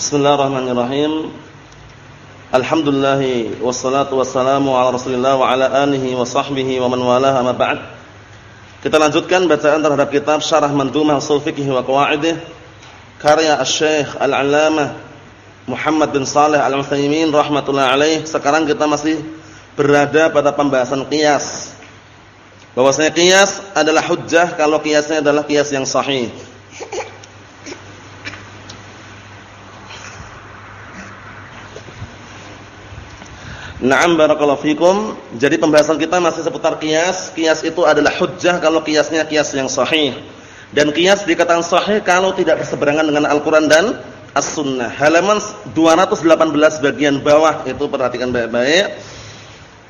Bismillahirrahmanirrahim. Alhamdulillah wassalatu wassalamu ala Rasulillah wa ala alihi wa sahbihi wa man walaha ma ba'd. Kita lanjutkan bacaan terhadap kitab Syarah Mandhumah Ushul Fiqh wa Qawaidih karya Asy-Syaikh Al-'Allamah Muhammad bin Shalih Al-Utsaimin rahimatullah alaih. Sekarang kita masih berada pada pembahasan qiyas. Bahwasanya qiyas adalah hujjah kalau qiyasnya adalah qiyas yang sahih. Naam barakallahu fikum. Jadi pembahasan kita masih seputar kias. Kias itu adalah hujjah kalau kiasnya kias yang sahih. Dan kias dikatakan sahih kalau tidak berseberangan dengan Al-Qur'an dan As-Sunnah. Halaman 218 bagian bawah itu perhatikan baik-baik.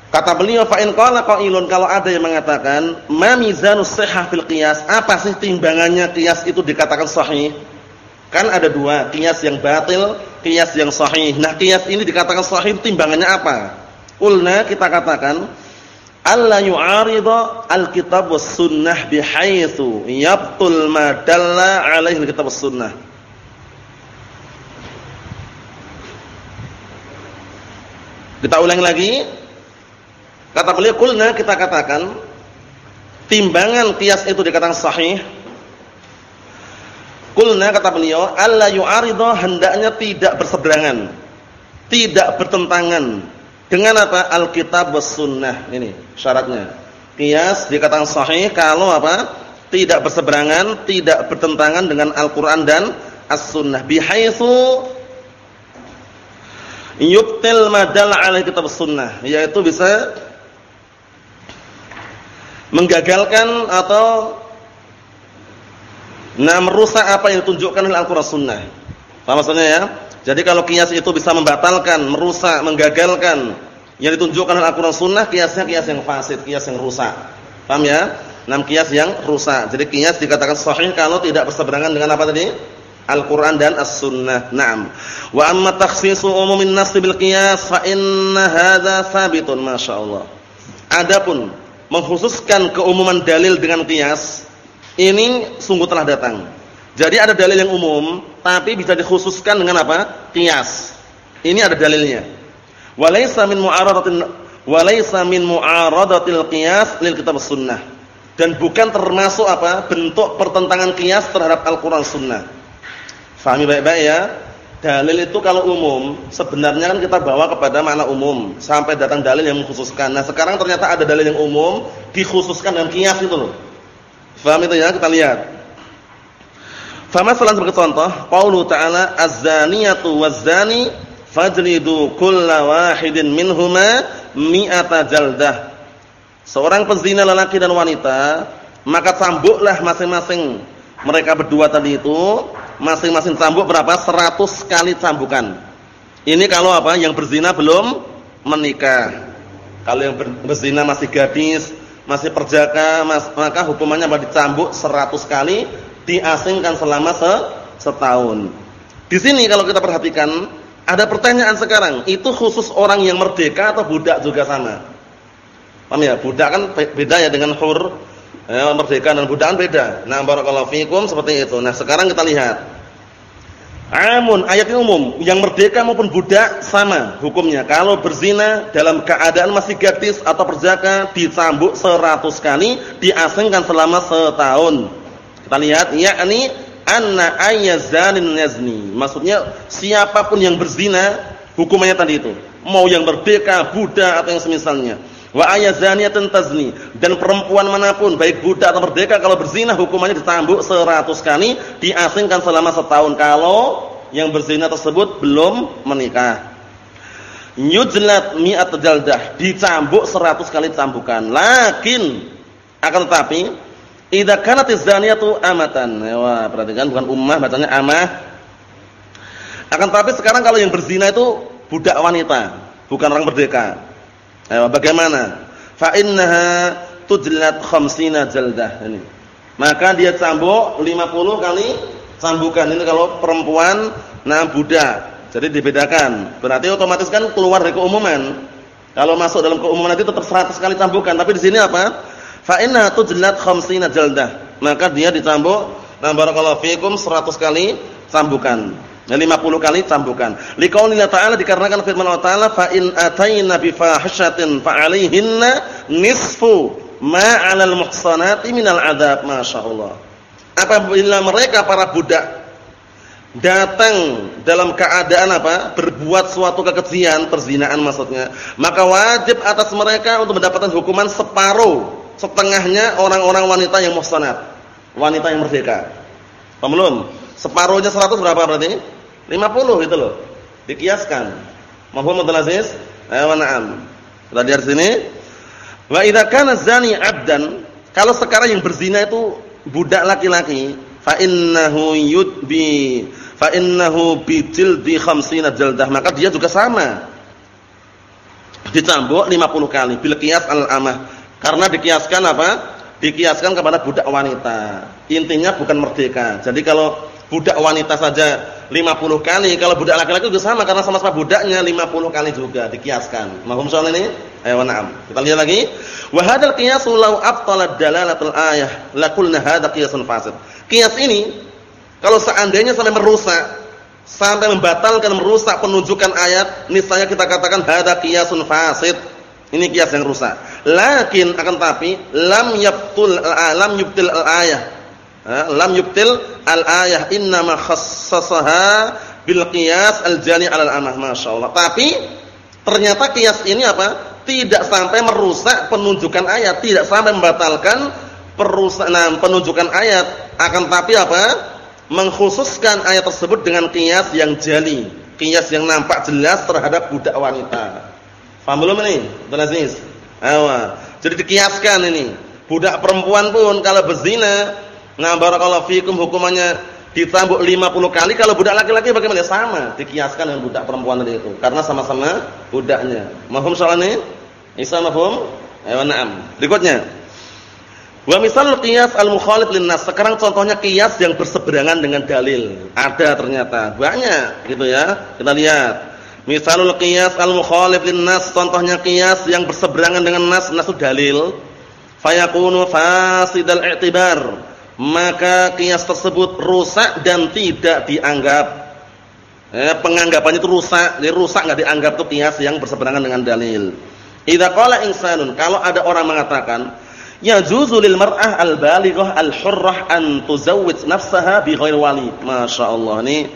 Kata beliau fa in qala qailun kalau ada yang mengatakan ma mizanus sihah fil qiyas? Apa sih timbangannya kias itu dikatakan sahih? Kan ada dua, kias yang batil, kias yang sahih. Nah, kias ini dikatakan sahih timbangannya apa? Qulna kita katakan alla yu'arida al-kitab was sunnah bihaitsu yabtul ma dalla alaihi al-kitab was sunnah. Kita ulang lagi. Kata beliau qulna kita katakan timbangan kias itu dikatakan sahih. Qulna kata beliau alla yu'arida hendaknya tidak berseberangan, tidak bertentangan dengan apa? Alkitab was. Ini syaratnya. Qiyas dikatakan sahih kalau apa? Tidak berseberangan, tidak bertentangan dengan Al-Qur'an dan As-Sunnah. Bihaitsu yubtil madal 'ala kitab sunnah, yaitu bisa menggagalkan atau nah merusak apa yang ditunjukkan oleh Al-Qur'an Sunnah. Paham maksudnya ya? Jadi kalau kias itu bisa membatalkan, merusak, menggagalkan yang ditunjukkan oleh Al-Qur'an Sunnah, kiasnya kias yang fasid, kias yang rusak. Paham ya? Enam kias yang rusak. Jadi kias dikatakan sahih kalau tidak berseberangan dengan apa tadi? Al-Qur'an dan As-Sunnah. Naam. Wa amma takhsisu umumin nas bil qiyas fa inna hadza sabitun masyaallah. Adapun mengkhususkan keumuman dalil dengan kias ini sungguh telah datang. Jadi ada dalil yang umum, tapi bisa dikhususkan dengan apa? Qiyas. Ini ada dalilnya. Walaysa min mu'aradatin walaysa min mu'aradatil qiyas lil kitab sunnah. Dan bukan termasuk apa? bentuk pertentangan qiyas terhadap Al-Qur'an sunnah. Fahami baik-baik ya? Dalil itu kalau umum, sebenarnya kan kita bawa kepada makna umum sampai datang dalil yang mengkhususkan. Nah, sekarang ternyata ada dalil yang umum dikhususkan dengan qiyas itu loh. Faham itu ya? Kita lihat. Famasalan sebagai contoh, qaulu ta'ala az-zaniyatu waz-zani fajlidu kulla wahidin minhuma mi'ata jaldah. Seorang pezina lelaki dan wanita, maka cambuklah masing-masing mereka berdua tadi itu, masing-masing cambuk berapa? 100 kali cambukan. Ini kalau apa? Yang berzina belum menikah. Kalau yang berzina masih gadis, masih perjaka, maka hukumannya apa? Dicambuk 100 kali diasingkan selama setahun. Di sini kalau kita perhatikan ada pertanyaan sekarang, itu khusus orang yang merdeka atau budak juga sama? Paham ya? Budak kan beda ya dengan hur. Ya, merdeka dan budak kan beda. Nah, barakallahu fikum seperti itu. Nah, sekarang kita lihat. Amun ayat umum, yang merdeka maupun budak sama hukumnya. Kalau berzina dalam keadaan masih gadis atau perjaka dicambuk 100 kali, diasingkan selama setahun. Kita lihat yakni anna ayyazanin yazni. Maksudnya siapa pun yang berzina hukumannya tadi itu. Mau yang merdeka, budak atau yang semisalnya. Wa ayyazaniyatun tazni dan perempuan mana pun baik budak atau merdeka kalau berzina hukumannya ditambuk 100 kali, diasingkan selama setahun kalau yang berzina tersebut belum menikah. Yujlat mi'at jaldah, dicambuk 100 kali cambukan. Lakin akan tetapi Idza kanatiz zaniyatu amatan. Wah, perhatikan bukan ummah bacanya amah. Akan tapi sekarang kalau yang berzina itu budak wanita, bukan orang merdeka. Ya, bagaimana? Fa innaha tujlat khamsina jaldah ini. Maka dia cambuk 50 kali cambukan. Ini kalau perempuan nah budak. Jadi dibedakan. Berarti otomatis kan keluar dari keumuman. Kalau masuk dalam keumuman nanti tetap 100 kali cambukan, tapi di sini apa? Fa inna tujlat khamsina jaldah. Maka dia dicambuk, nah barakallahu fikum 100 kali cambukan. Nah, 50 kali cambukan. Liqaulillah ta'ala dikarenakan firman Allah Ta'ala fa in ataina bi fahishatin fa 'alaihinna nisfu ma 'alal muhsanati minal 'adzab. Masyaallah. Apabila mereka para budak datang dalam keadaan apa? berbuat suatu kekejian, perzinaan maksudnya, maka wajib atas mereka untuk mendapatkan hukuman separuh, setengahnya orang-orang wanita yang muhsanat, wanita yang merdeka. Paham? Separuhnya 100 berapa berarti? 50 itu loh. Dikiaskan. Mafhum mudhal aziz? Ayo na'am. Kita lihat sini. Wa idza kana zani 'abdan, kalau sekarang yang berzina itu budak laki-laki, fa innahu yudbi fa innahu bi jildi khamsina jaldah, maka dia juga sama. Dicambuk 50 kali bil qiyas al-amah. Karena dikiaskan apa? Dikiaskan kepada budak wanita. Intinya bukan merdeka. Jadi kalau budak wanita saja 50 kali, kalau budak laki-laki juga sama karena sama-sama budaknya 50 kali juga dikiaskan. Mahum soal ini? Ayo na'am. Kita lihat lagi. Wa hadzal qiyasu law abtala dalalatul ayah la qulna hadza qiyasun fasid. Qiyas ini kalau seandainya sampai merusak sampai membatalkan merusak penunjukan ayat, niscaya kita katakan hadza qiyasun fasid. Ini kias yang rusak. Lakin akan tapi lam yabtul lam yubtil al-ayah lam yubtil al-ayah innama khassasaha bil qiyas al-jali 'ala al-amah masyaallah. Tapi ternyata qiyas ini apa? Tidak sampai merusak penunjukan ayat, tidak sampai membatalkan perusahaan penunjukan ayat, akan tapi apa? Mengkhususkan ayat tersebut dengan qiyas yang jali, qiyas yang nampak jelas terhadap budak wanita. Paham belum ini? Abdul Aziz. Awa. Jadi dikiaskan ini. Budak perempuan pun kalau berzina Nah, barakallahu fikum hukumannya ditambuk 50 kali kalau budak laki-laki bagaimana? Sama, dikiaskan dengan budak perempuan tadi itu karena sama-sama budaknya. Mahum soal ini? Isa mahum? Ayo na'am. Berikutnya. Wa misal qiyas al-mukhalif linnas. Sekarang contohnya qiyas yang berseberangan dengan dalil. Ada ternyata. Banyak gitu ya. Kita lihat. Misalul qiyas al-mukhalif linnas. Contohnya qiyas yang berseberangan dengan nas, nas dalil. Fayakunu fasidal i'tibar maka kias tersebut rusak dan tidak dianggap. Eh, penganggapannya itu rusak, jadi rusak nggak dianggap itu kias yang berseberangan dengan dalil. Idza qala insanun, kalau ada orang mengatakan ya lil mar'ah al-balighah al-hurrah an tuzawwij nafsaha bi ghairi wali. Masyaallah ini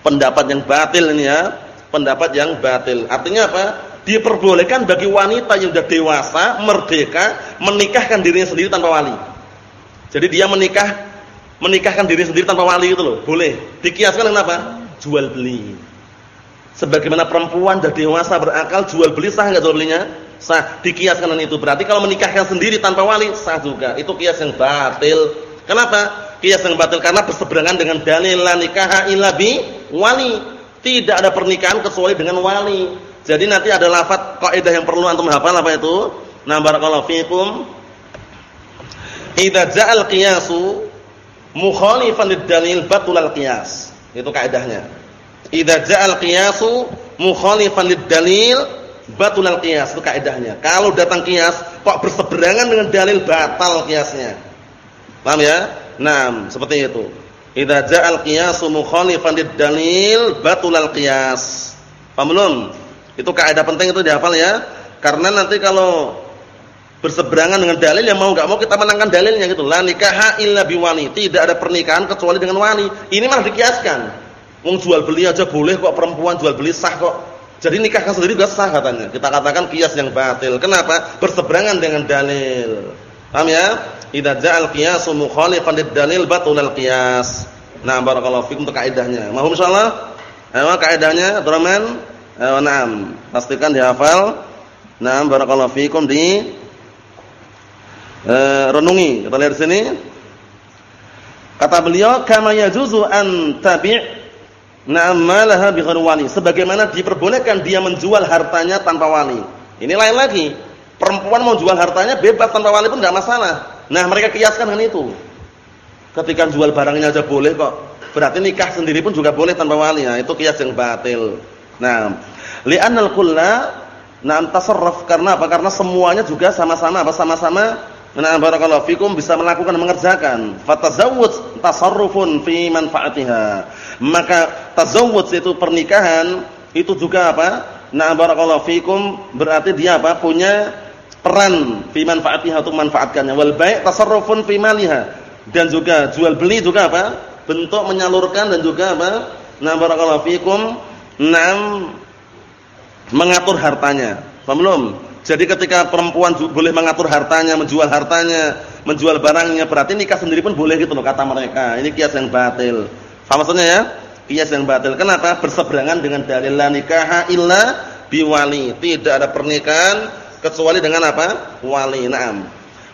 pendapat yang batil ini ya, pendapat yang batil. Artinya apa? Diperbolehkan bagi wanita yang sudah dewasa, merdeka, menikahkan dirinya sendiri tanpa wali. Jadi dia menikah menikahkan diri sendiri tanpa wali itu loh, boleh. Dikiaskan dengan apa? Jual beli. Sebagaimana perempuan sudah dewasa berakal jual beli sah enggak jual belinya? Sah. Dikiaskan dengan itu. Berarti kalau menikahkan sendiri tanpa wali sah juga. Itu kias yang batil. Kenapa? Kias yang batil karena berseberangan dengan dalil la nikaha illa wali. Tidak ada pernikahan kecuali dengan wali. Jadi nanti ada lafaz kaidah yang perlu antum hafal apa itu? Nah barakallahu fiikum Idza ja'al qiyasu mukhalifan lid-dalil batulal qiyas. Itu kaidahnya. Idza ja'al qiyasu mukhalifan lid-dalil batulal qiyas. Itu kaidahnya. Kalau datang qiyas kok berseberangan dengan dalil batal qiyasnya. Paham ya? Naam, seperti itu. Idza ja'al qiyasu mukhalifan lid-dalil batulal qiyas. Paham belum? Itu kaidah penting itu dihafal ya. Karena nanti kalau berseberangan dengan dalil yang mau enggak mau kita menangkan dalilnya gitu. La nikaha illa biwali. Tidak ada pernikahan kecuali dengan wali. Ini malah dikiaskan. Wong jual beli aja boleh kok perempuan jual beli sah kok. Jadi nikahkan sendiri juga sah katanya. Kita katakan kias yang batil. Kenapa? Berseberangan dengan dalil. Paham ya? Idza ja'al qiyasu mukhalifan lid-dalil batul qiyas. Nah, barakallahu fikum untuk kaidahnya. Mohon insyaallah. Ayo kaidahnya, Abdurrahman. Ayo na'am. Pastikan dihafal. Nah, barakallahu fikum di eh, renungi. Kita lihat sini. Kata beliau, "Kama yajuzu an tabi' na'amalaha bi wali." Sebagaimana diperbolehkan dia menjual hartanya tanpa wali. Ini lain lagi. Perempuan mau jual hartanya bebas tanpa wali pun enggak masalah. Nah, mereka kiaskan dengan itu. Ketika jual barangnya aja boleh kok. Berarti nikah sendiri pun juga boleh tanpa wali. Nah, itu kias yang batil. Nah, li'annal kulla na'am tasarraf karena apa? Karena semuanya juga sama-sama apa sama-sama Nah, barakallahu fikum bisa melakukan mengerjakan. Fatazawwuj tasarrufun fi manfaatiha. Maka tazawwuj itu pernikahan itu juga apa? Nah, barakallahu fikum berarti dia apa? Punya peran fi manfaatiha untuk manfaatkannya. Wal bai' tasarrufun fi maliha. Dan juga jual beli juga apa? Bentuk menyalurkan dan juga apa? Nah, barakallahu fikum nam mengatur hartanya. Paham belum? Jadi ketika perempuan boleh mengatur hartanya, menjual hartanya, menjual barangnya, berarti nikah sendiri pun boleh gitu loh kata mereka. Ini kias yang batil. Faham maksudnya ya? Kias yang batil. Kenapa? Berseberangan dengan dalil la nikaha illa biwali. Tidak ada pernikahan kecuali dengan apa? Wali. Naam.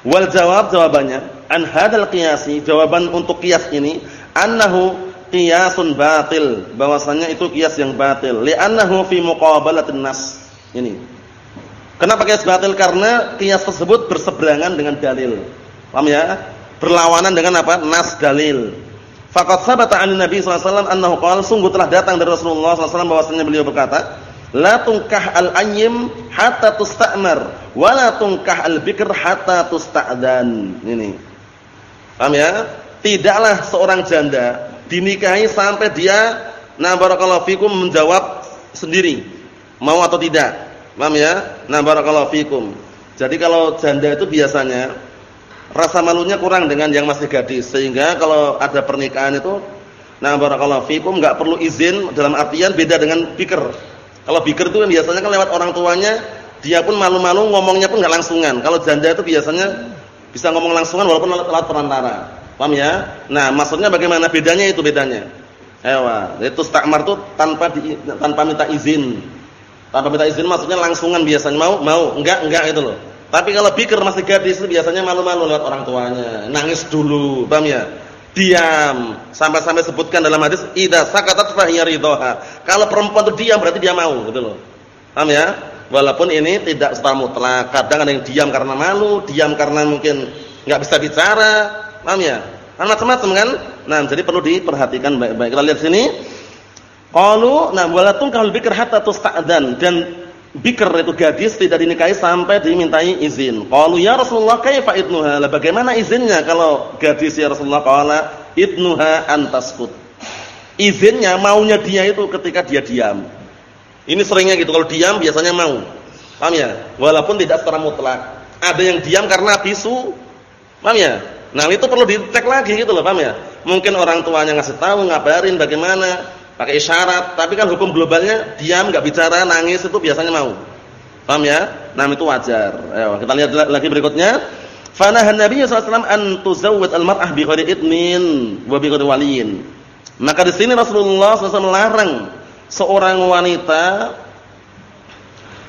Wal jawab jawabannya an hadzal qiyasi, jawaban untuk kias ini annahu qiyasun batil. Bahwasanya itu kias yang batil. Li'annahu fi muqabalatin nas. Ini Kenapa kias batil? Karena kias tersebut berseberangan dengan dalil. Paham ya? Berlawanan dengan apa? Nas dalil. Faqad sabata 'an Nabi sallallahu alaihi wasallam annahu sungguh telah datang dari Rasulullah sallallahu alaihi wasallam bahwasanya beliau berkata, "La tungkah al-ayyim hatta tusta'mar, wa la tungkah al-bikr hatta tusta'dan." Ini. Paham ya? Tidaklah seorang janda dinikahi sampai dia na barakallahu fikum menjawab sendiri mau atau tidak. Paham ya? Nah, barakallahu fikum. Jadi kalau janda itu biasanya rasa malunya kurang dengan yang masih gadis sehingga kalau ada pernikahan itu nah barakallahu fikum enggak perlu izin dalam artian beda dengan bikir. Kalau bikir itu kan biasanya kan lewat orang tuanya, dia pun malu-malu ngomongnya pun enggak langsungan. Kalau janda itu biasanya bisa ngomong langsungan walaupun lewat perantara. Paham ya? Nah, maksudnya bagaimana bedanya itu bedanya. Ewa, itu stakmar itu tanpa di, tanpa minta izin. Tanpa minta izin maksudnya langsungan biasanya mau mau enggak enggak itu loh. Tapi kalau bikir masih gadis itu biasanya malu-malu lewat orang tuanya, nangis dulu, paham ya? Diam. Sampai-sampai sebutkan dalam hadis idza sakatat fa hiya ridha. Kalau perempuan itu diam berarti dia mau gitu loh. Paham ya? Walaupun ini tidak secara mutlak. Kadang ada yang diam karena malu, diam karena mungkin enggak bisa bicara, paham ya? Kan macam-macam kan? Nah, jadi perlu diperhatikan baik-baik. Kita lihat sini. Qalu nah walatum kahul bikr hatta tusta'dan dan bikr itu gadis tidak dinikahi sampai dimintai izin. Qalu ya Rasulullah kaifa idnuha? Lah bagaimana izinnya kalau gadis ya Rasulullah? Qala idnuha antaskut. Izinnya maunya dia itu ketika dia diam. Ini seringnya gitu kalau diam biasanya mau. Paham ya? Walaupun tidak secara mutlak. Ada yang diam karena bisu. Paham ya? Nah, itu perlu dicek lagi gitu loh, paham ya? Mungkin orang tuanya ngasih tahu, ngabarin bagaimana pakai isyarat, tapi kan hukum globalnya diam enggak bicara, nangis itu biasanya mau. Paham ya? Nah, itu wajar. Ayo, kita lihat lagi berikutnya. Fanahan Nabi sallallahu an tuzawwid al-mar'ah bi ghairi idnin wa bi ghairi. Maka di sini Rasulullah SAW melarang seorang wanita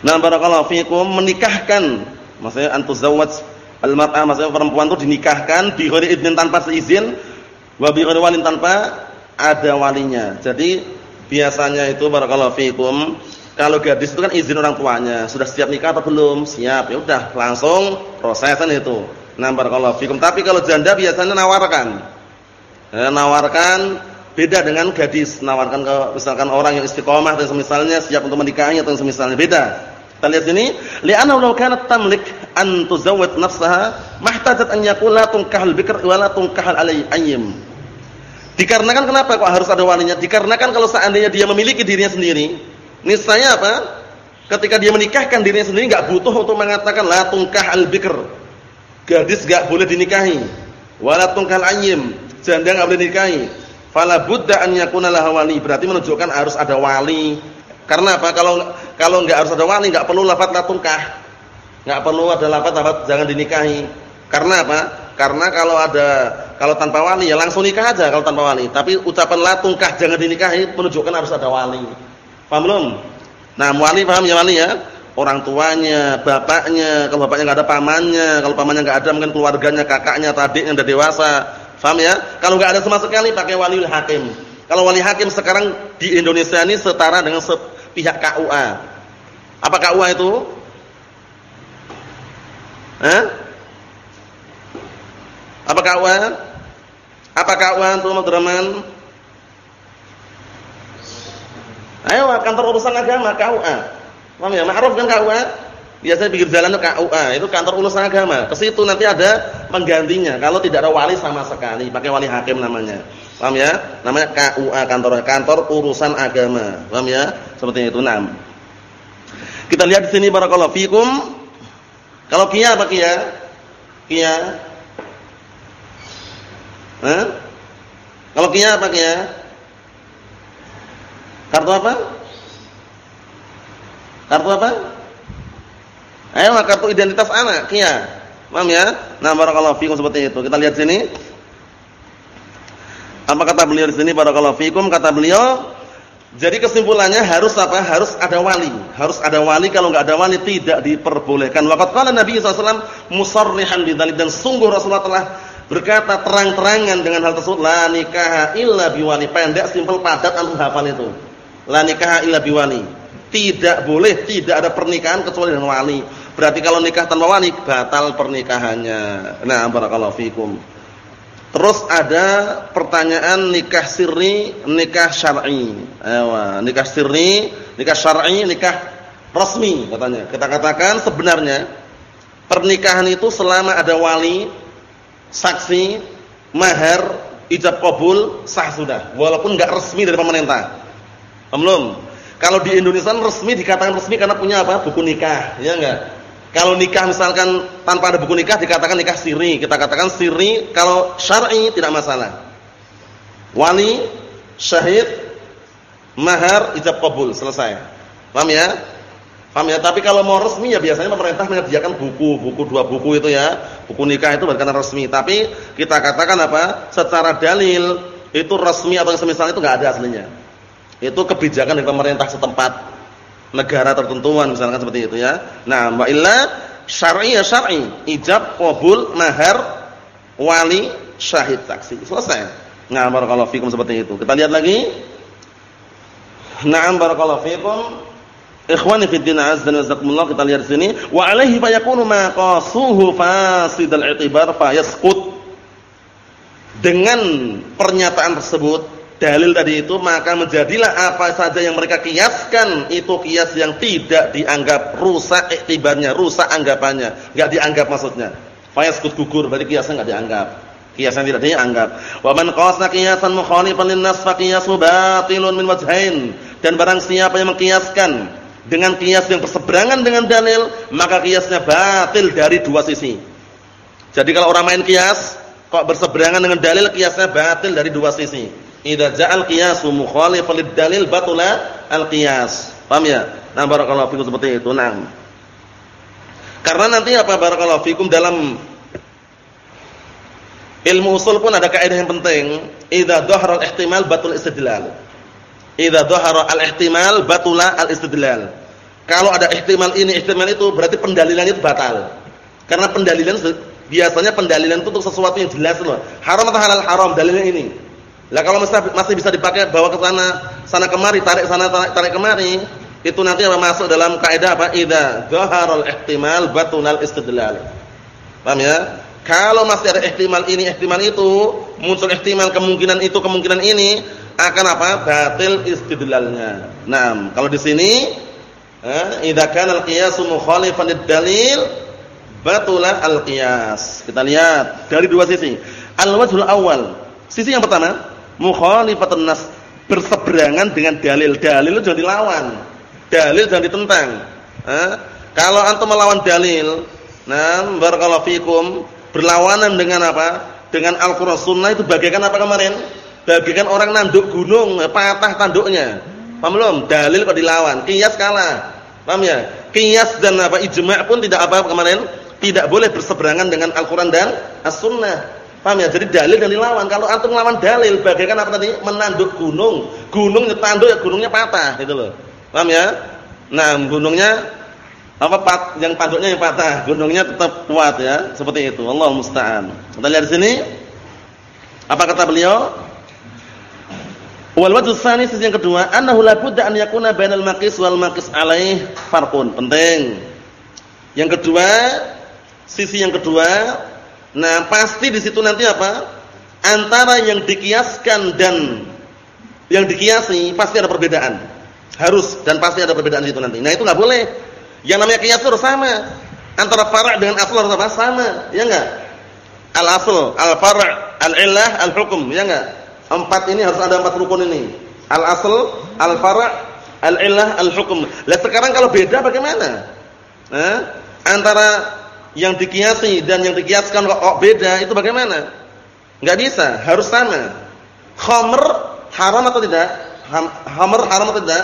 Nah barakallahu fikum menikahkan maksudnya an tuzawwaj al-mar'ah maksudnya perempuan itu dinikahkan bi ghairi idnin tanpa seizin wa bi ghairi waliyin tanpa ada walinya. Jadi biasanya itu barakallahu fikum kalau gadis itu kan izin orang tuanya, sudah siap nikah atau belum? Siap. Ya udah, langsung prosesan itu. Nah, barakallahu fikum. Tapi kalau janda biasanya nawarkan. Ya, nawarkan beda dengan gadis, nawarkan ke misalkan orang yang istiqomah dan semisalnya siap untuk menikahi atau semisalnya beda. Kita lihat sini, li'anna law kanat tamlik an tuzawwid nafsaha mahtajat an yaqula tunkahal bikr wa la tunkahal. Dikarenakan kenapa kok harus ada walinya? Dikarenakan kalau seandainya dia memiliki dirinya sendiri, niscaya apa? Ketika dia menikahkan dirinya sendiri enggak butuh untuk mengatakan la tungkah al-bikr. Gadis enggak boleh dinikahi. Wala tungkal anyim, janda enggak boleh dinikahi. Fala budda an yakuna laha wali. Berarti menunjukkan harus ada wali. Karena apa? Kalau kalau enggak harus ada wali, enggak perlu lafaz la tungkah. Enggak perlu ada lafaz lafaz jangan dinikahi. Karena apa? Karena kalau ada kalau tanpa wali ya langsung nikah aja kalau tanpa wali. Tapi ucapan la tungkah jangan dinikahi menunjukkan harus ada wali. Paham belum? Nah, wali paham ya wali ya? Orang tuanya, bapaknya, kalau bapaknya enggak ada pamannya, kalau pamannya enggak ada mungkin keluarganya, kakaknya, adiknya udah dewasa. Paham ya? Kalau enggak ada sama sekali pakai waliul hakim. Kalau wali hakim sekarang di Indonesia ini setara dengan pihak KUA. Apa KUA itu? Hah? Apa KUA? Apa KUA untuk Abdurrahman? Ayo kantor urusan agama KUA. Paham ya? Ma'ruf kan KUA? Biasanya pinggir jalan itu KUA, itu kantor urusan agama. Ke situ nanti ada penggantinya. Kalau tidak ada wali sama sekali, pakai wali hakim namanya. Paham ya? Namanya KUA kantor kantor urusan agama. Paham ya? Seperti itu. Nah. Kita lihat di sini barakallahu fikum. Kalau kia apa kia? Kia. Kalau kia apa kia? Kartu apa? Kartu apa? Ayo kartu identitas anak, kia. Paham ya? Nah, barakallahu fikum seperti itu. Kita lihat sini. Apa kata beliau di sini barakallahu fikum? Kata beliau, jadi kesimpulannya harus apa? Harus ada wali. Harus ada wali. Kalau enggak ada wali tidak diperbolehkan. Waqat qala Nabi sallallahu musarrihan bidzalik dan sungguh Rasulullah telah berkata terang-terangan dengan hal tersebut la nikaha illa biwali. Pendek, simpel, padat antum hafal itu. La nikaha illa biwali. Tidak boleh tidak ada pernikahan kecuali dengan wali. Berarti kalau nikah tanpa wali batal pernikahannya. Nah, barakallahu fikum. Terus ada pertanyaan nikah sirri, nikah syar'i. Ayo, nikah sirri, nikah syar'i, nikah resmi katanya. Kita katakan sebenarnya pernikahan itu selama ada wali, saksi, mahar, ijab kabul sah sudah, walaupun enggak resmi dari pemerintah. Belum. Kalau di Indonesia resmi dikatakan resmi karena punya apa? Buku nikah, ya enggak? Kalau nikah misalkan tanpa ada buku nikah dikatakan nikah siri. Kita katakan siri kalau syar'i tidak masalah. Wali, syahid, mahar, ijab kabul, selesai. Paham ya? Paham ya? Tapi kalau mau resmi ya biasanya pemerintah menyediakan buku, buku dua buku itu ya. Buku nikah itu bukan resmi. Tapi kita katakan apa? Secara dalil itu resmi atau semisal itu enggak ada aslinya. Itu kebijakan dari pemerintah setempat negara tertentuan misalkan seperti itu ya. Nah, wa illa syar'i ya syar'i, ijab, qabul, mahar, wali, syahid, saksi. Selesai. Nah, barakallahu fikum seperti itu. Kita lihat lagi. Na'am barakallahu fikum. Ikhwani fi din azza wa jazakumullah kita lihat sini wa alaihi fa yakunu ma qasuhu fasidal i'tibar fa yasqut. Dengan pernyataan tersebut dalil tadi itu maka menjadilah apa saja yang mereka kiaskan itu kias yang tidak dianggap rusak iktibarnya, rusak anggapannya, enggak dianggap maksudnya. Fayaskut gugur berarti kiasnya enggak dianggap. Kiasnya tidak dianggap. Wa man qasna qiyasan mukhalifan lin-nas fa qiyasu batilun min wajhain. Dan barang siapa yang mengkiaskan dengan kias yang berseberangan dengan dalil, maka kiasnya batil dari dua sisi. Jadi kalau orang main kias kok berseberangan dengan dalil, kiasnya batil dari dua sisi idza ja'al qiyasu mukhalifan lid-dalil batula al-qiyas. Paham ya? Nah, barakallahu fikum seperti itu. Nah. Karena nanti apa barakallahu fikum dalam ilmu usul pun ada kaidah yang penting, idza dhahara al-ihtimal batul istidlal. Idza dhahara al-ihtimal batula al-istidlal. Kalau ada ihtimal ini, ihtimal itu berarti pendalilan itu batal. Karena pendalilan biasanya pendalilan itu untuk sesuatu yang jelas loh. Haram atau halal haram dalilnya ini. Lah kalau masih, bisa dipakai bawa ke sana, sana kemari, tarik sana, tarik, tarik kemari, itu nanti apa masuk dalam kaidah apa? Idza dhaharal ihtimal batunal istidlal. Paham ya? Kalau masih ada ihtimal ini, ihtimal itu, muncul ihtimal kemungkinan itu, kemungkinan ini, akan apa? Batil istidlalnya. Nah, kalau di sini eh, idza kana al-qiyasu mukhalifan lid-dalil batula al-qiyas. Kita lihat dari dua sisi. Al-wajhul awal, sisi yang pertama, mukhalifatun nas berseberangan dengan dalil. Dalil itu jangan dilawan. Dalil jangan ditentang. Eh? Kalau antum melawan dalil, nah barakallahu fikum, berlawanan dengan apa? Dengan Al-Qur'an Sunnah itu bagaikan apa kemarin? Bagaikan orang nanduk gunung, patah tanduknya. Paham belum? Dalil kok dilawan, kias kalah. Paham ya? Kias dan apa ijma' pun tidak apa kemarin? Tidak boleh berseberangan dengan Al-Qur'an dan As-Sunnah. Paham ya? Jadi dalil dan dilawan. Kalau antum melawan dalil bagaikan apa tadi? Menanduk gunung. Gunung tanduk ya gunungnya patah gitu loh. Paham ya? Nah, gunungnya apa pat yang tanduknya yang patah, gunungnya tetap kuat ya. Seperti itu. Allah musta'an. Kita lihat di sini. Apa kata beliau? Wal wajh tsani yang kedua, annahu la budda an yakuna bainal maqis wal maqis alaih farqun. Penting. Yang kedua, sisi yang kedua Nah, pasti di situ nanti apa? Antara yang dikiaskan dan yang dikiasi pasti ada perbedaan. Harus dan pasti ada perbedaan di situ nanti. Nah, itu nggak boleh. Yang namanya kias itu sama. Antara fara' dengan asal harus? Sama, ya enggak? Al-asl, al-fara', al-illah, al-hukm, ya enggak? Empat ini harus ada empat rukun ini. Al-asl, al-fara', al-illah, al-hukm. Lah sekarang kalau beda bagaimana? Nah, antara yang dikiasi dan yang dikiaskan kok beda itu bagaimana? Enggak bisa, harus sama. Khamr haram atau tidak? Khamr haram atau tidak?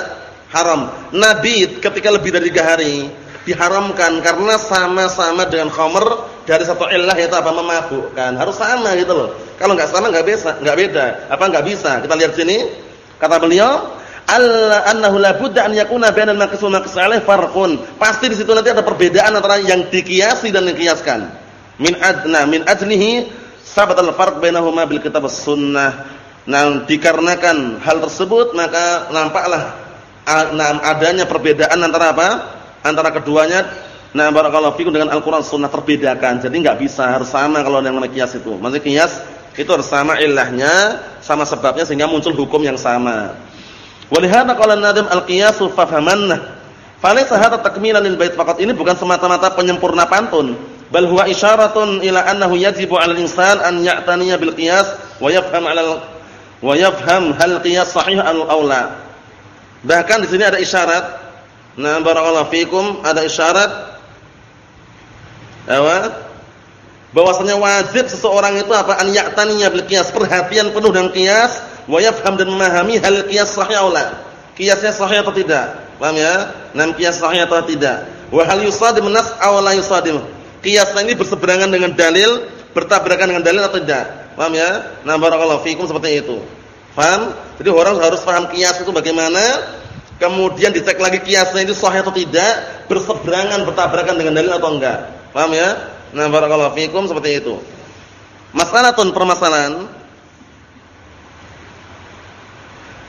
Haram. Nabi ketika lebih dari tiga hari diharamkan karena sama-sama dengan khamr dari satu illah yaitu apa memabukkan. Harus sama gitu loh. Kalau enggak sama enggak bisa, enggak beda. Apa enggak bisa? Kita lihat sini. Kata beliau, "Alla annahu la budda an yakuna bainal maqis wal alaih farqun." Pasti di situ nanti ada perbedaan antara yang dikiasi dan dikiaskan. Min adna min ajlihi sabatal farq bainahuma bil kitab sunnah. Nah, dikarenakan hal tersebut maka nampaklah adanya perbedaan antara apa? antara keduanya nah barakallahu fikum dengan Al-Qur'an sunnah terbedakan. Jadi enggak bisa harus sama kalau yang namanya kias itu. Maksudnya kias itu harus sama ilahnya, sama sebabnya sehingga muncul hukum yang sama. Walihada qala an-nadim al-qiyasu fahamanna. Falaysa hadha takmilan lil bait faqat. Ini bukan semata-mata penyempurna pantun, bal huwa isyaratun ila annahu yajibu 'alal insan an ya'taniya bil qiyas wa yafham 'alal wa yafham hal qiyas sahih al aula. Bahkan di sini ada isyarat Nah, barakallahu fikum ada isyarat apa? Bahwasanya wajib seseorang itu apa? An ya'taniya bil qiyas, perhatian penuh dengan qiyas, wa yafham dan memahami hal qiyas sahih atau la. Qiyasnya sahih atau tidak? Paham ya? Nam qiyas sahih atau tidak? Wa hal yusadim nas aw la yusadim? Qiyasnya ini berseberangan dengan dalil, bertabrakan dengan dalil atau tidak? Paham ya? Nah, barakallahu fikum seperti itu. Paham? Jadi orang harus paham qiyas itu bagaimana kemudian dicek lagi kiasnya itu sahih atau tidak, berseberangan, bertabrakan dengan dalil atau enggak. Paham ya? Nah, barakallahu fikum seperti itu. Masalatun permasalahan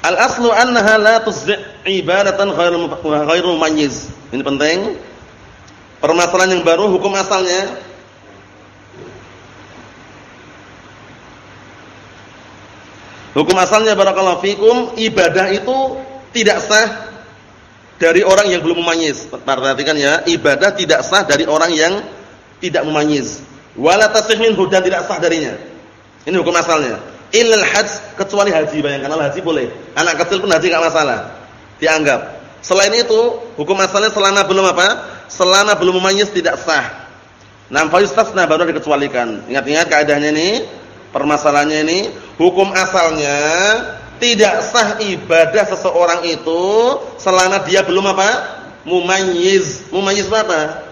Al-aslu annaha la tuzzi' ibadatan ghairu ghairu mumayyiz. Ini penting. Permasalahan yang baru hukum asalnya Hukum asalnya barakallahu fikum ibadah itu tidak sah dari orang yang belum memayyiz. Perhatikan ya, ibadah tidak sah dari orang yang tidak memayyiz. Wala tasih minhu tidak sah darinya. Ini hukum asalnya. Illal hajj kecuali haji bayangkan haji boleh. Anak kecil pun haji enggak masalah. Dianggap. Selain itu, hukum asalnya selama belum apa? Selama belum memayyiz tidak sah. Nah, fayustasna baru dikecualikan. Ingat-ingat kaidahnya ini, permasalahannya ini, hukum asalnya tidak sah ibadah seseorang itu selama dia belum apa? Mumayyiz. Mumayyiz apa?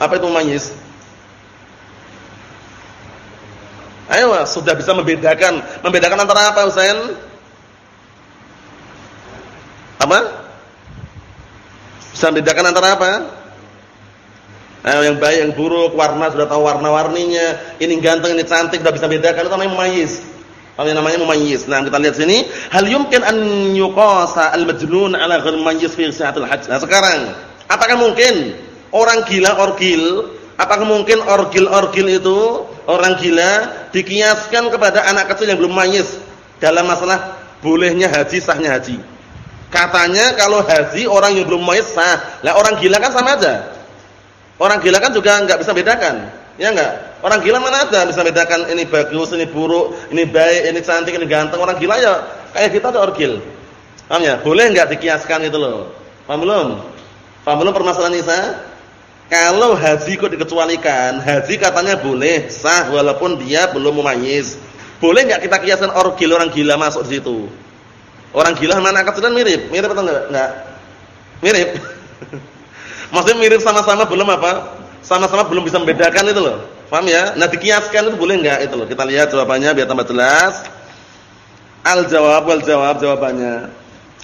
Apa itu mumayyiz? Ayo, sudah bisa membedakan. Membedakan antara apa, Husain? Apa? Bisa membedakan antara apa? Ayo, yang baik, yang buruk, warna sudah tahu warna-warninya. Ini ganteng, ini cantik, sudah bisa bedakan. Itu namanya mumayyiz. Apa yang namanya mumayyiz. Nah, kita lihat sini, hal yumkin an yuqasa al-majnun ala ghair mumayyiz fi sihatil hajj. Nah, sekarang, apakah mungkin orang gila orgil, apakah mungkin orgil-orgil itu orang gila dikiaskan kepada anak kecil yang belum mumayyiz dalam masalah bolehnya haji, sahnya haji? Katanya kalau haji orang yang belum mumayyiz sah. Lah orang gila kan sama aja. Orang gila kan juga enggak bisa bedakan. Ya enggak? Orang gila mana ada bisa bedakan ini bagus, ini buruk, ini baik, ini cantik, ini ganteng. Orang gila ya kayak kita tuh orgil. Paham ya? Boleh enggak dikiaskan itu loh? Paham belum? Paham belum permasalahan Isa? Kalau haji kok dikecualikan, haji katanya boleh sah walaupun dia belum memayyiz. Boleh enggak kita kiaskan orgil orang gila masuk situ? Orang gila mana kecilan mirip? Mirip atau enggak? Enggak. Mirip. Maksudnya mirip sama-sama belum apa? Sama-sama belum bisa membedakan itu loh. Paham ya? Nah dikiaskan itu boleh enggak itu loh. Kita lihat jawabannya biar tambah jelas. Al jawab wal jawab jawabannya.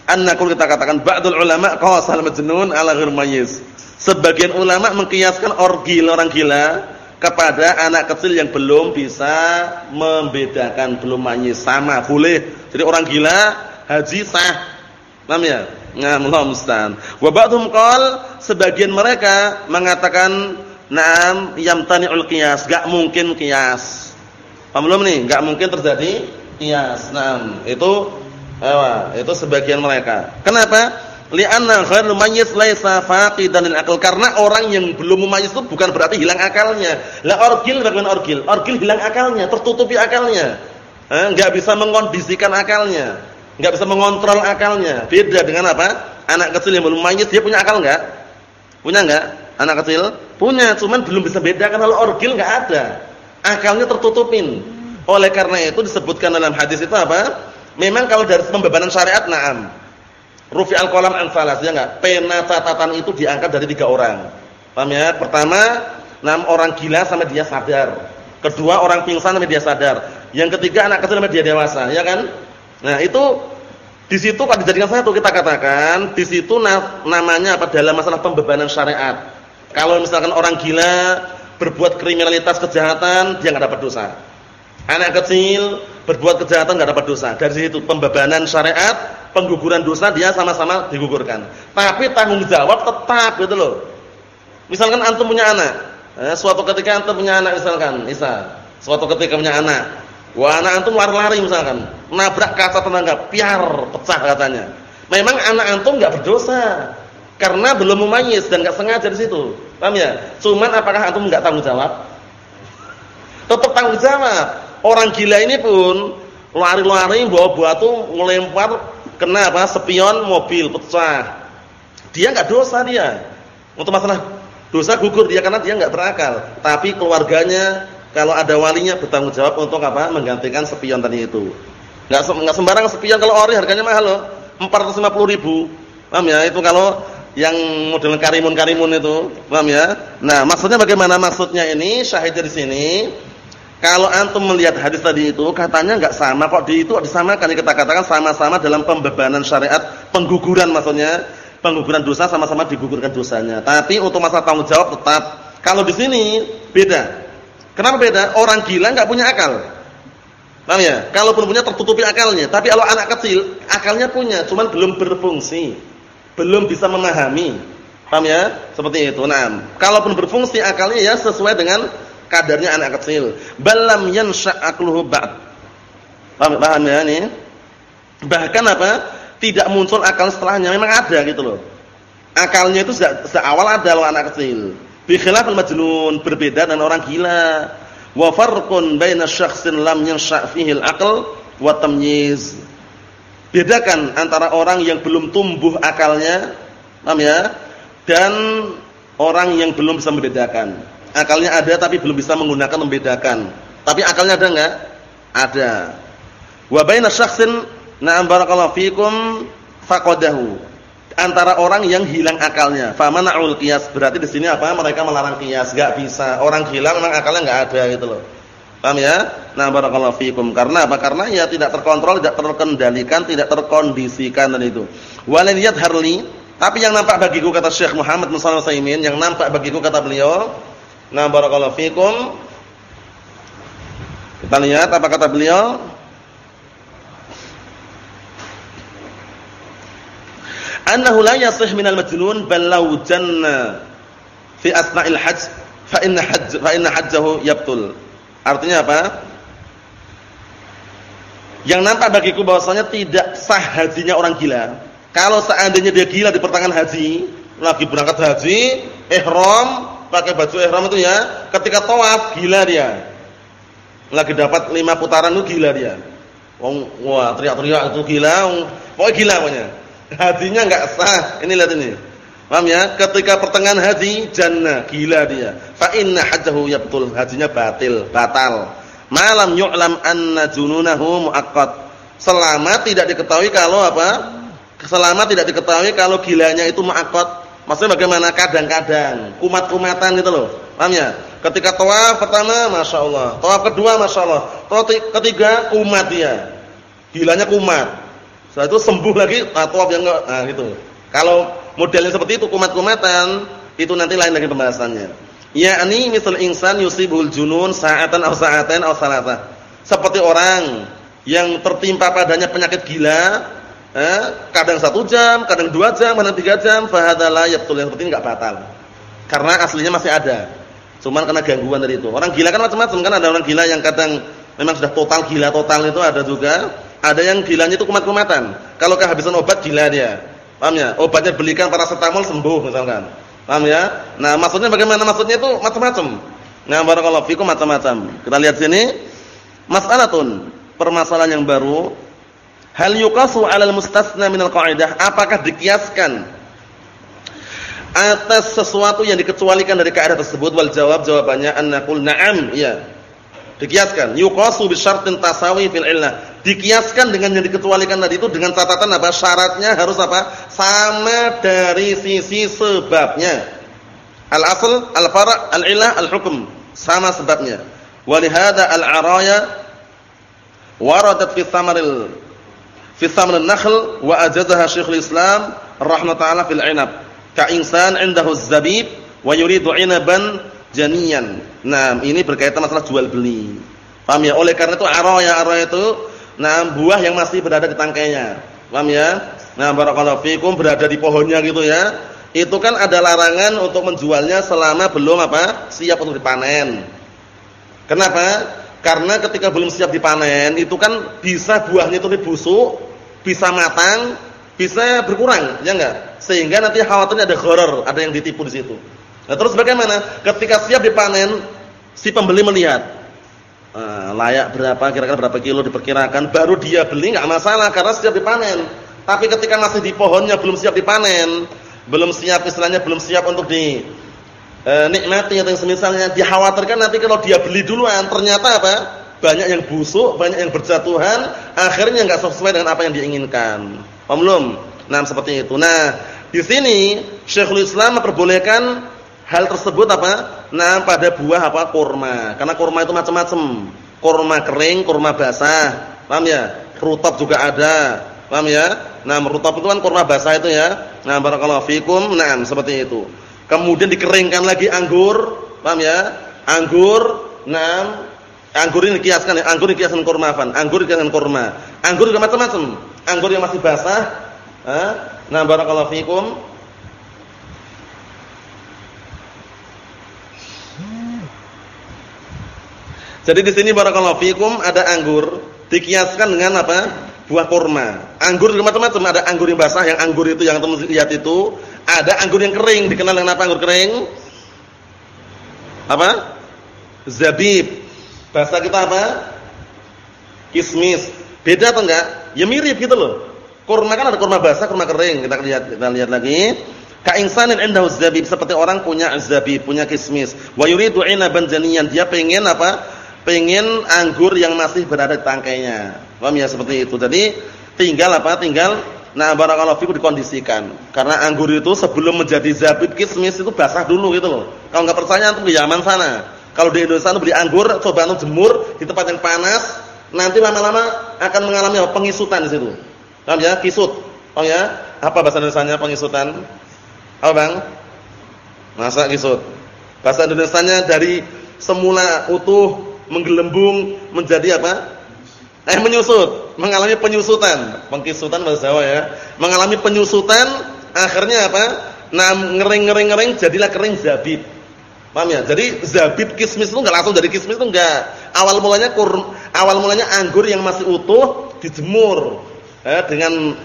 Annakul kita katakan ba'dul ulama qasal majnun ala ghair mayyiz. Sebagian ulama mengkiaskan orgil orang gila kepada anak kecil yang belum bisa membedakan belum mayyiz sama boleh. Jadi orang gila haji sah. Paham ya? Nah, musta'an. Wa ba'dhum sebagian mereka mengatakan Naam yamtani'ul qiyas, enggak mungkin qiyas. Paham belum nih? Enggak mungkin terjadi qiyas. Naam, itu ewa, itu sebagian mereka. Kenapa? Li'anna ghairul mayyiz laisa faqidan lil aql. Karena orang yang belum mumayyiz itu bukan berarti hilang akalnya. Lah orgil bagaimana orgil? Orgil hilang akalnya, tertutupi akalnya. Eh, bisa mengkondisikan akalnya, enggak bisa mengontrol akalnya. Beda dengan apa? Anak kecil yang belum mumayyiz dia punya akal enggak? Punya enggak? Anak kecil punya, cuman belum bisa bedakan kalau orgil enggak ada. Akalnya tertutupin. Oleh karena itu disebutkan dalam hadis itu apa? Memang kalau dari pembebanan syariat na'am Rufi al-qalam an salas ya enggak? Pena catatan itu diangkat dari tiga orang. Paham ya? Pertama, enam orang gila sampai dia sadar. Kedua, orang pingsan sampai dia sadar. Yang ketiga, anak kecil sampai dia dewasa, ya kan? Nah, itu di situ kalau dijadikan satu kita katakan, di situ namanya apa dalam masalah pembebanan syariat. Kalau misalkan orang gila berbuat kriminalitas kejahatan, dia enggak dapat dosa. Anak kecil berbuat kejahatan enggak dapat dosa. Dari situ pembebanan syariat pengguguran dosa dia sama-sama digugurkan. Tapi tanggung jawab tetap gitu loh. Misalkan antum punya anak, eh, suatu ketika antum punya anak misalkan, Isa, suatu ketika punya anak, wah anak antum lari-lari misalkan, nabrak kaca tetangga, piar, pecah katanya. Memang anak antum nggak berdosa karena belum memayis dan nggak sengaja di situ. Paham ya? Cuman apakah antum nggak tanggung jawab? Tetap tanggung jawab. Orang gila ini pun lari-lari bawa batu melempar kena apa? Spion mobil pecah. Dia enggak dosa dia. Untuk masalah dosa gugur dia karena dia enggak berakal. Tapi keluarganya kalau ada walinya bertanggung jawab untuk apa? Menggantikan spion tadi itu. Enggak sembarang spion kalau ori harganya mahal loh. 450 ribu. Paham ya? Itu kalau yang model karimun-karimun itu, paham ya? Nah, maksudnya bagaimana maksudnya ini? Syahidnya di sini kalau antum melihat hadis tadi itu katanya enggak sama kok di itu disamakan kita katakan sama-sama dalam pembebanan syariat, pengguguran maksudnya, pengguguran dosa sama-sama digugurkan dosanya. Tapi untuk masalah tanggung jawab tetap. Kalau di sini beda. Kenapa beda? Orang gila enggak punya akal. Paham ya? Kalaupun punya tertutupi akalnya, tapi kalau anak kecil akalnya punya, cuman belum berfungsi. Belum bisa memahami. Paham ya? Seperti itu. Nah, kalaupun berfungsi akalnya ya sesuai dengan kadarnya anak kecil. Balam yansha akluhu ba'd. Paham, paham ya ini? Bahkan apa? Tidak muncul akal setelahnya, memang ada gitu loh. Akalnya itu sejak, sejak awal ada loh anak kecil. Bi khilafil majnun, berbeda dengan orang gila. Wa farqun baina syakhsin lam yansha fihi al-aql wa tamyiz. Bedakan antara orang yang belum tumbuh akalnya, paham ya? Dan orang yang belum bisa membedakan. Akalnya ada tapi belum bisa menggunakan membedakan. Tapi akalnya ada enggak? Ada. Wa baina syakhsin na'am barakallahu fikum faqadahu. Antara orang yang hilang akalnya. Famana'ul qiyas. Berarti di sini apa? Mereka melarang qiyas, enggak bisa. Orang hilang memang akalnya enggak ada gitu loh. Paham ya? Nah, barakallahu fikum. Karena apa? Karena ya tidak terkontrol, tidak terkendalikan, tidak terkondisikan dan itu. Walan harli, tapi yang nampak bagiku kata Syekh Muhammad bin Shalih yang nampak bagiku kata beliau, Nah, barakallahu fikum. Kita lihat apa kata beliau. Annahu la yasih minal majnun bal janna fi asna'il hajj fa inna hajj fa inna hajjahu yabtul. Artinya apa? Yang nampak bagiku bahwasanya tidak sah hajinya orang gila. Kalau seandainya dia gila di pertengahan haji, lagi berangkat haji, ihram, pakai baju ihram itu ya, ketika tawaf gila dia. Lagi dapat lima putaran itu gila dia. Wong wah teriak-teriak itu gila, pokoknya gila pokoknya. Hajinya enggak sah. Ini lihat ini. Paham ya? Ketika pertengahan haji jannah, gila dia. Fa inna hajjahu yabtul, hajinya batil, batal. Malam yu'lam anna jununahu muaqqat. Selama tidak diketahui kalau apa? Selama tidak diketahui kalau gilanya itu muaqqat Maksudnya bagaimana? Kadang-kadang, kumat-kumatan gitu loh. Paham ya? Ketika tawaf pertama, Masya Allah. Tawaf kedua, Masya Allah. Tawaf ketiga, kumat dia. Gilanya kumat. Setelah itu sembuh lagi, nah, tawaf yang enggak. Nah gitu. Kalau modelnya seperti itu, kumat-kumatan, itu nanti lain lagi pembahasannya. Ya, ini misal insan yusibul junun sa'atan atau sa'atan atau salasa. Seperti orang yang tertimpa padanya penyakit gila, eh, kadang satu jam, kadang dua jam, kadang tiga jam, fahadalah betul yang penting nggak batal. Karena aslinya masih ada. Cuman karena gangguan dari itu. Orang gila kan macam-macam kan ada orang gila yang kadang memang sudah total gila total itu ada juga. Ada yang gilanya itu kumat-kumatan. Kalau kehabisan obat gila dia. Paham ya? Obatnya belikan paracetamol sembuh misalkan. Paham ya? Nah, maksudnya bagaimana? Maksudnya itu macam-macam. Nah, barakallahu fikum macam-macam. Kita lihat sini. Mas'alatun, permasalahan yang baru. Hal yuqasu 'alal mustasna minal qa'idah? Apakah dikiaskan atas sesuatu yang dikecualikan dari kaidah tersebut? Wal jawab jawabannya annaqul na'am, iya. Dikiaskan. Yuqasu bi syartin tasawi fil illah. Dikiaskan dengan yang dikecualikan tadi itu dengan catatan apa? Syaratnya harus apa? Sama dari sisi sebabnya. Al-asl, al-fara', al-illah, al-hukm. Sama sebabnya. Walihada al-araya waradat fi thamaril fi thamaril nakhl wa ajazaha Syekhul Islam rahmatullah fil 'inab. Ka insan 'indahu zabib wa yuridu 'inaban janiyan. Nah, ini berkaitan masalah jual beli. Paham ya? Oleh karena itu araya araya itu nah buah yang masih berada di tangkainya. Paham ya? Nah, barakallahu fikum berada di pohonnya gitu ya. Itu kan ada larangan untuk menjualnya selama belum apa? siap untuk dipanen. Kenapa? Karena ketika belum siap dipanen itu kan bisa buahnya itu busuk, bisa matang, bisa berkurang, ya enggak? Sehingga nanti khawatirnya ada gharar, ada yang ditipu di situ. Nah, terus bagaimana? Ketika siap dipanen, si pembeli melihat uh, layak berapa, kira-kira berapa kilo diperkirakan, baru dia beli nggak masalah karena siap dipanen. Tapi ketika masih di pohonnya belum siap dipanen, belum siap istilahnya belum siap untuk di uh, nikmati atau yang semisalnya, dikhawatirkan nanti kalau dia beli duluan ternyata apa? Banyak yang busuk, banyak yang berjatuhan, akhirnya nggak sesuai dengan apa yang diinginkan. Paham belum? Nah, seperti itu. Nah, di sini Syekhul Islam memperbolehkan hal tersebut apa? Nah, pada buah apa? kurma. Karena kurma itu macam-macam. Kurma kering, kurma basah. Paham ya? Rutab juga ada. Paham ya? Nah, rutab itu kan kurma basah itu ya. Nah, barakallahu fikum. Nah, seperti itu. Kemudian dikeringkan lagi anggur. Paham ya? Anggur, nah anggur ini dikiaskan ya. Anggur dikiaskan kurma fan. Anggur dikiaskan kurma. Anggur juga macam-macam. Anggur yang masih basah, Nah, barakallahu fikum. Jadi di sini barakallahu fikum ada anggur dikiaskan dengan apa? Buah kurma. Anggur macam-macam, ada anggur yang basah, yang anggur itu yang teman lihat itu, ada anggur yang kering, dikenal dengan apa anggur kering? Apa? Zabib. Bahasa kita apa? Kismis. Beda atau enggak? Ya mirip gitu loh. Kurma kan ada kurma basah, kurma kering. Kita lihat kita lihat lagi. Ka insanin indahu zabib, seperti orang punya zabib, punya kismis. Wa yuridu 'inaban janiyan. Dia pengen apa? Pengen anggur yang masih berada di tangkainya. Paham ya seperti itu. Jadi tinggal apa? Tinggal nah barakallahu fiku dikondisikan. Karena anggur itu sebelum menjadi zabib kismis itu basah dulu gitu loh. Kalau nggak percaya antum ke Yaman sana. Kalau di Indonesia antum beli anggur, coba antum jemur di tempat yang panas, nanti lama-lama akan mengalami pengisutan di situ. Paham ya? Kisut. Paham ya? Apa bahasa Indonesianya pengisutan? Apa, Bang? Masa kisut. Bahasa Indonesianya dari semula utuh menggelembung menjadi apa? Eh menyusut, mengalami penyusutan. Pengkisutan bahasa Jawa ya. Mengalami penyusutan, akhirnya apa? Nah, ngering-ngering-ngering jadilah kering zabib. Paham ya? Jadi zabib kismis itu enggak langsung dari kismis itu enggak. Awal mulanya kur, awal mulanya anggur yang masih utuh dijemur. Eh, dengan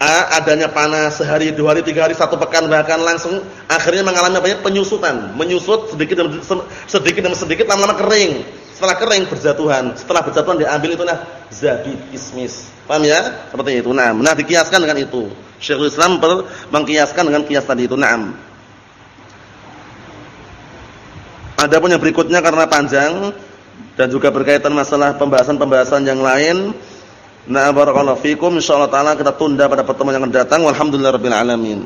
eh, adanya panas sehari, dua hari, tiga hari, satu pekan bahkan langsung akhirnya mengalami apa ya? penyusutan, menyusut sedikit demi sedikit demi sedikit lama-lama kering. Setelah kering berjatuhan, setelah berjatuhan diambil itulah zabib ismis. Paham ya? Seperti itu. Nah, benar dikiaskan dengan itu. Syekhul Islam mengkiaskan dengan kias tadi itu. Naam. pun yang berikutnya karena panjang dan juga berkaitan masalah pembahasan-pembahasan yang lain. Nah, barakallahu fikum. Insyaallah taala kita tunda pada pertemuan yang akan datang. Walhamdulillahirabbil alamin.